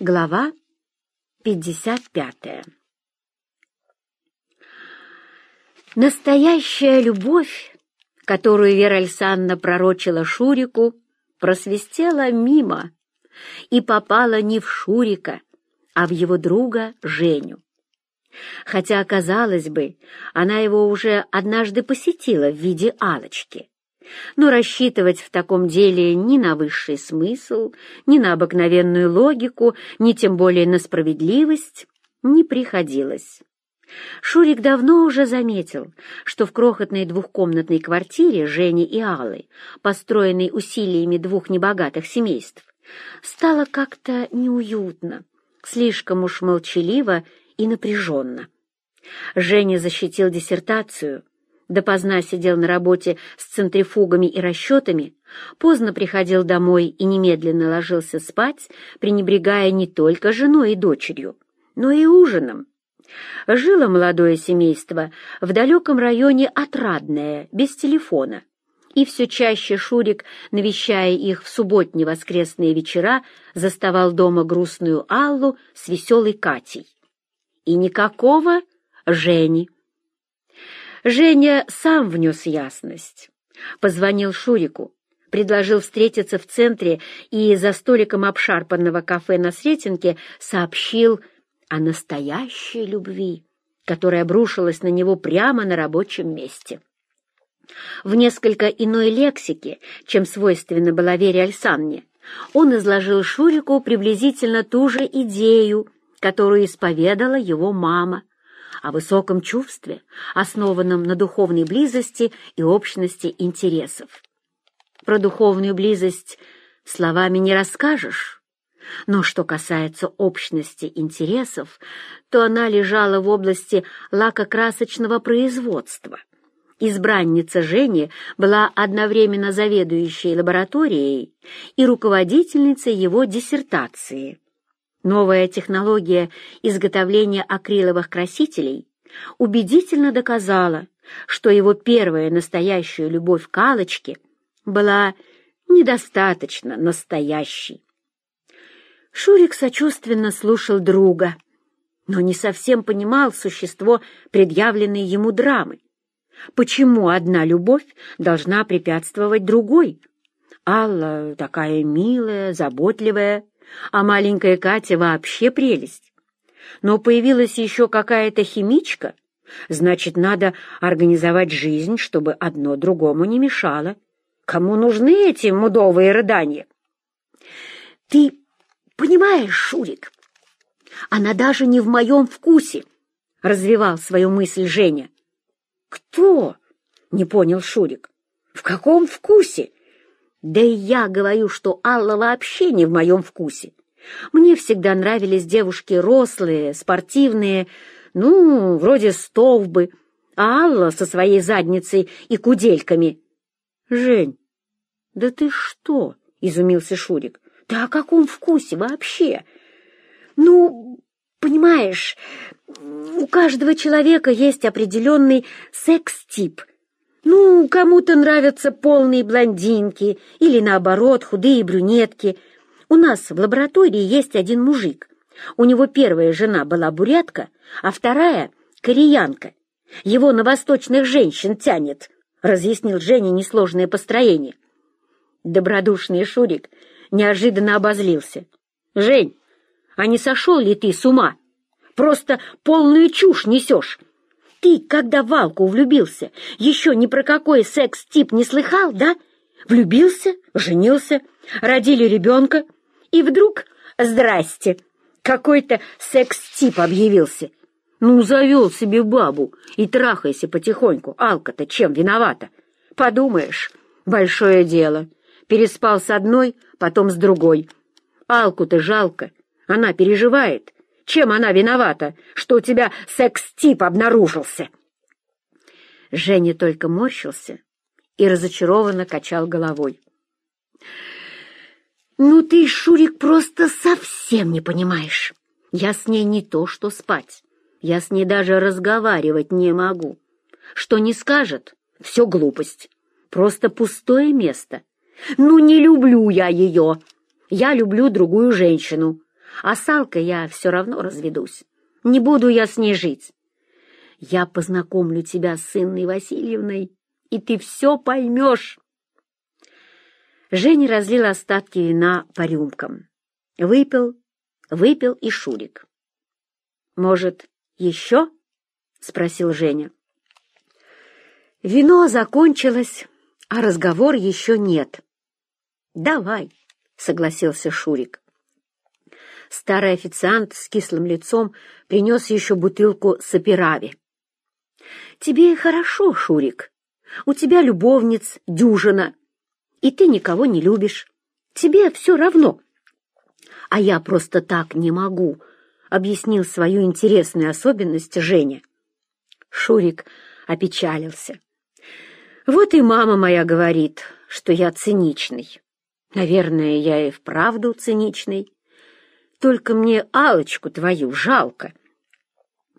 Глава 55 Настоящая любовь, которую Вера Александровна пророчила Шурику, просвистела мимо и попала не в Шурика, а в его друга Женю. Хотя, казалось бы, она его уже однажды посетила в виде алочки но рассчитывать в таком деле ни на высший смысл, ни на обыкновенную логику, ни тем более на справедливость не приходилось. Шурик давно уже заметил, что в крохотной двухкомнатной квартире Жени и Аллы, построенной усилиями двух небогатых семейств, стало как-то неуютно, слишком уж молчаливо и напряженно. Женя защитил диссертацию, допоздна сидел на работе с центрифугами и расчетами, поздно приходил домой и немедленно ложился спать, пренебрегая не только женой и дочерью, но и ужином. Жило молодое семейство в далеком районе Отрадное, без телефона, и все чаще Шурик, навещая их в субботние воскресные вечера, заставал дома грустную Аллу с веселой Катей. И никакого Жени. Женя сам внес ясность. Позвонил Шурику, предложил встретиться в центре и за столиком обшарпанного кафе на Сретенке сообщил о настоящей любви, которая обрушилась на него прямо на рабочем месте. В несколько иной лексике, чем свойственно была Вере Альсанне, он изложил Шурику приблизительно ту же идею, которую исповедала его мама, о высоком чувстве, основанном на духовной близости и общности интересов. Про духовную близость словами не расскажешь, но что касается общности интересов, то она лежала в области лакокрасочного производства. Избранница Жени была одновременно заведующей лабораторией и руководительницей его диссертации. Новая технология изготовления акриловых красителей убедительно доказала, что его первая настоящая любовь к Аллочке была недостаточно настоящей. Шурик сочувственно слушал друга, но не совсем понимал существо предъявленной ему драмы. Почему одна любовь должна препятствовать другой? Алла такая милая, заботливая, а маленькая Катя вообще прелесть. Но появилась еще какая-то химичка, значит, надо организовать жизнь, чтобы одно другому не мешало. Кому нужны эти мудовые рыдания? Ты понимаешь, Шурик, она даже не в моем вкусе, — развивал свою мысль Женя. Кто? — не понял Шурик. В каком вкусе? Да и я говорю, что Алла вообще не в моем вкусе. Мне всегда нравились девушки рослые, спортивные, ну, вроде стовбы, а Алла со своей задницей и кудельками. — Жень, да ты что? — изумился Шурик. — Да о каком вкусе вообще? — Ну, понимаешь, у каждого человека есть определенный секс-тип — ну, кому-то нравятся полные блондинки или, наоборот, худые брюнетки. У нас в лаборатории есть один мужик. У него первая жена была бурятка, а вторая — кореянка. Его на восточных женщин тянет, — разъяснил Женя несложное построение. Добродушный Шурик неожиданно обозлился. — Жень, а не сошел ли ты с ума? Просто полную чушь несешь. Ты, когда в Алку влюбился, еще ни про какой секс-тип не слыхал, да? Влюбился, женился, родили ребенка, и вдруг, здрасте, какой-то секс-тип объявился. Ну, завел себе бабу и трахайся потихоньку. Алка-то чем виновата? Подумаешь, большое дело. Переспал с одной, потом с другой. Алку-то жалко, она переживает. Чем она виновата, что у тебя секс-тип обнаружился?» Женя только морщился и разочарованно качал головой. «Ну ты, Шурик, просто совсем не понимаешь. Я с ней не то что спать, я с ней даже разговаривать не могу. Что не скажет, все глупость, просто пустое место. Ну не люблю я ее, я люблю другую женщину, а с Алкой я все равно разведусь. Не буду я с ней жить. Я познакомлю тебя с Инной Васильевной, и ты все поймешь. Женя разлил остатки вина по рюмкам. Выпил, выпил и Шурик. «Может, еще?» — спросил Женя. Вино закончилось, а разговор еще нет. «Давай», — согласился Шурик. Старый официант с кислым лицом принес еще бутылку сапирави. «Тебе хорошо, Шурик. У тебя любовниц дюжина, и ты никого не любишь. Тебе все равно. А я просто так не могу», — объяснил свою интересную особенность Женя. Шурик опечалился. Вот и мама моя говорит, что я циничный. Наверное, я и вправду циничный. Только мне алочку твою жалко.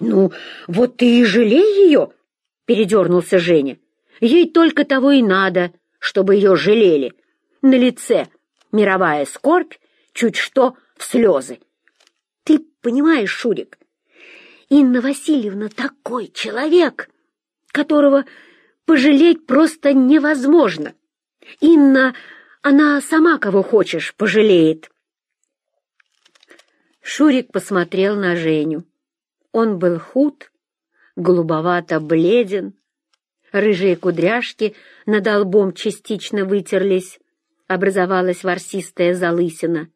Ну, вот ты и жалей ее, — передернулся Женя. Ей только того и надо, чтобы ее жалели. На лице мировая скорбь, чуть что в слезы. Ты понимаешь, Шурик, Инна Васильевна такой человек, которого пожалеть просто невозможно. Инна, она сама кого хочешь пожалеет. Шурик посмотрел на Женю. Он был худ, голубовато бледен, рыжие кудряшки над лбом частично вытерлись, образовалась ворсистая залысина.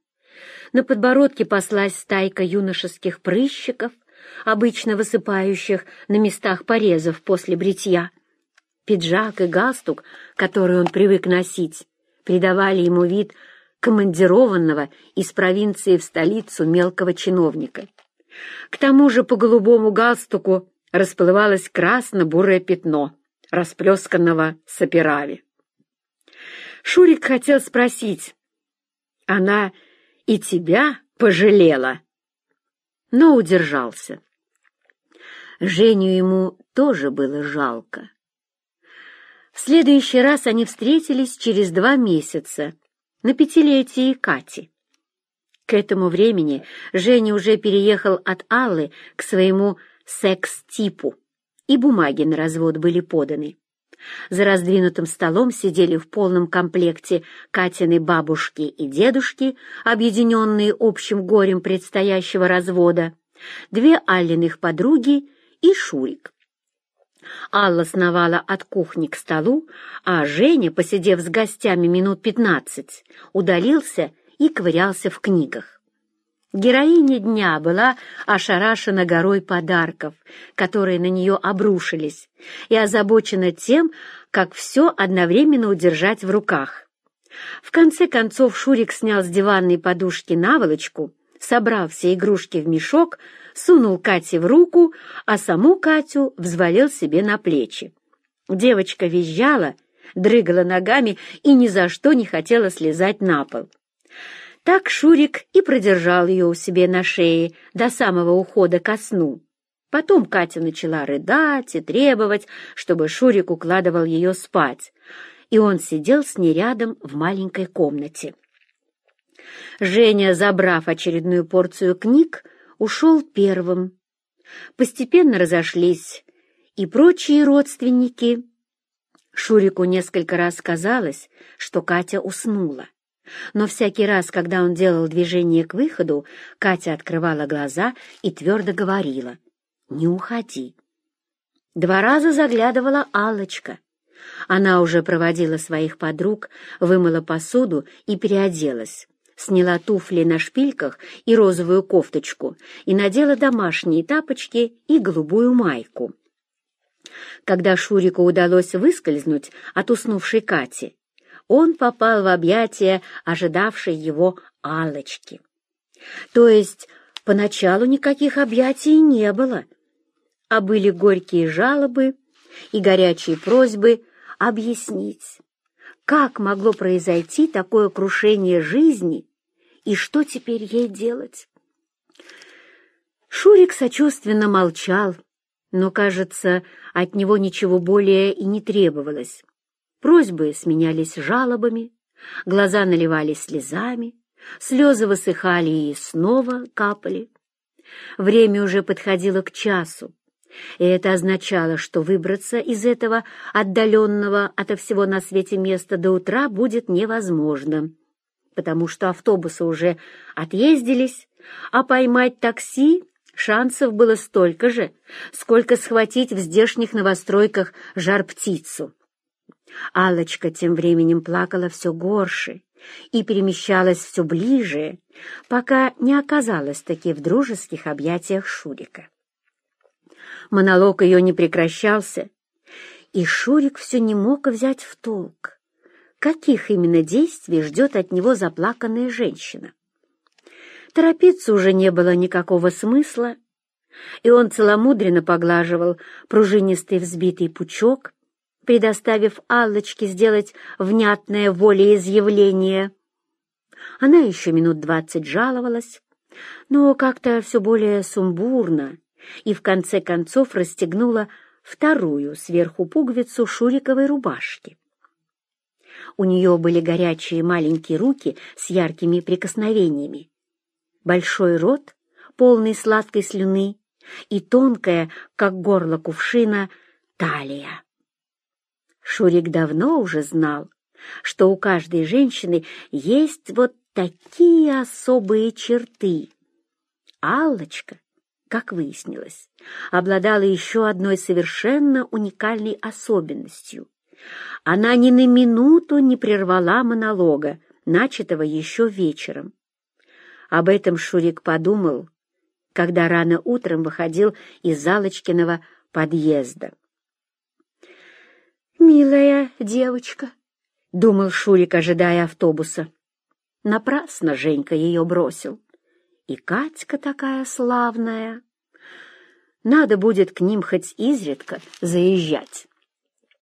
На подбородке паслась стайка юношеских прыщиков, обычно высыпающих на местах порезов после бритья. Пиджак и галстук, который он привык носить, придавали ему вид командированного из провинции в столицу мелкого чиновника. К тому же по голубому галстуку расплывалось красно-бурое пятно, расплесканного сапирави. Шурик хотел спросить, «Она и тебя пожалела?» но удержался. Женю ему тоже было жалко. В следующий раз они встретились через два месяца, на пятилетии Кати. К этому времени Женя уже переехал от Аллы к своему секс-типу, и бумаги на развод были поданы. За раздвинутым столом сидели в полном комплекте Катины бабушки и дедушки, объединенные общим горем предстоящего развода, две Аллиных подруги и Шурик. Алла сновала от кухни к столу, а Женя, посидев с гостями минут пятнадцать, удалился и ковырялся в книгах. Героиня дня была ошарашена горой подарков, которые на нее обрушились, и озабочена тем, как все одновременно удержать в руках. В конце концов Шурик снял с диванной подушки наволочку, собрал все игрушки в мешок, сунул Кате в руку, а саму Катю взвалил себе на плечи. Девочка визжала, дрыгала ногами и ни за что не хотела слезать на пол. Так Шурик и продержал ее у себя на шее до самого ухода ко сну. Потом Катя начала рыдать и требовать, чтобы Шурик укладывал ее спать, и он сидел с ней рядом в маленькой комнате. Женя, забрав очередную порцию книг, ушел первым. Постепенно разошлись и прочие родственники. Шурику несколько раз казалось, что Катя уснула. Но всякий раз, когда он делал движение к выходу, Катя открывала глаза и твердо говорила «Не уходи». Два раза заглядывала Аллочка. Она уже проводила своих подруг, вымыла посуду и переоделась сняла туфли на шпильках и розовую кофточку и надела домашние тапочки и голубую майку. Когда Шурику удалось выскользнуть от уснувшей Кати, он попал в объятия ожидавшей его алочки То есть поначалу никаких объятий не было, а были горькие жалобы и горячие просьбы объяснить, как могло произойти такое крушение жизни и что теперь ей делать? Шурик сочувственно молчал, но, кажется, от него ничего более и не требовалось. Просьбы сменялись жалобами, глаза наливались слезами, Слезы высыхали и снова капали. Время уже подходило к часу, и это означало, что выбраться из этого отдаленного ото всего на свете места до утра будет невозможно, потому что автобусы уже отъездились, а поймать такси шансов было столько же, сколько схватить в здешних новостройках жар-птицу. Алочка тем временем плакала все горше и перемещалась все ближе, пока не оказалась таки в дружеских объятиях Шурика. Монолог ее не прекращался, и Шурик все не мог взять в толк, каких именно действий ждет от него заплаканная женщина. Торопиться уже не было никакого смысла, и он целомудренно поглаживал пружинистый взбитый пучок, предоставив Аллочке сделать внятное волеизъявление. Она еще минут двадцать жаловалась, но как-то все более сумбурно, и в конце концов расстегнула вторую сверху пуговицу шуриковой рубашки. У нее были горячие маленькие руки с яркими прикосновениями, большой рот, полный сладкой слюны, и тонкая, как горло кувшина, талия. Шурик давно уже знал, что у каждой женщины есть вот такие особые черты. Аллочка, как выяснилось, обладала еще одной совершенно уникальной особенностью. Она ни на минуту не прервала монолога, начатого еще вечером. Об этом Шурик подумал, когда рано утром выходил из Залочкиного подъезда. «Милая девочка», — думал Шурик, ожидая автобуса. Напрасно Женька ее бросил. И Катька такая славная. Надо будет к ним хоть изредка заезжать.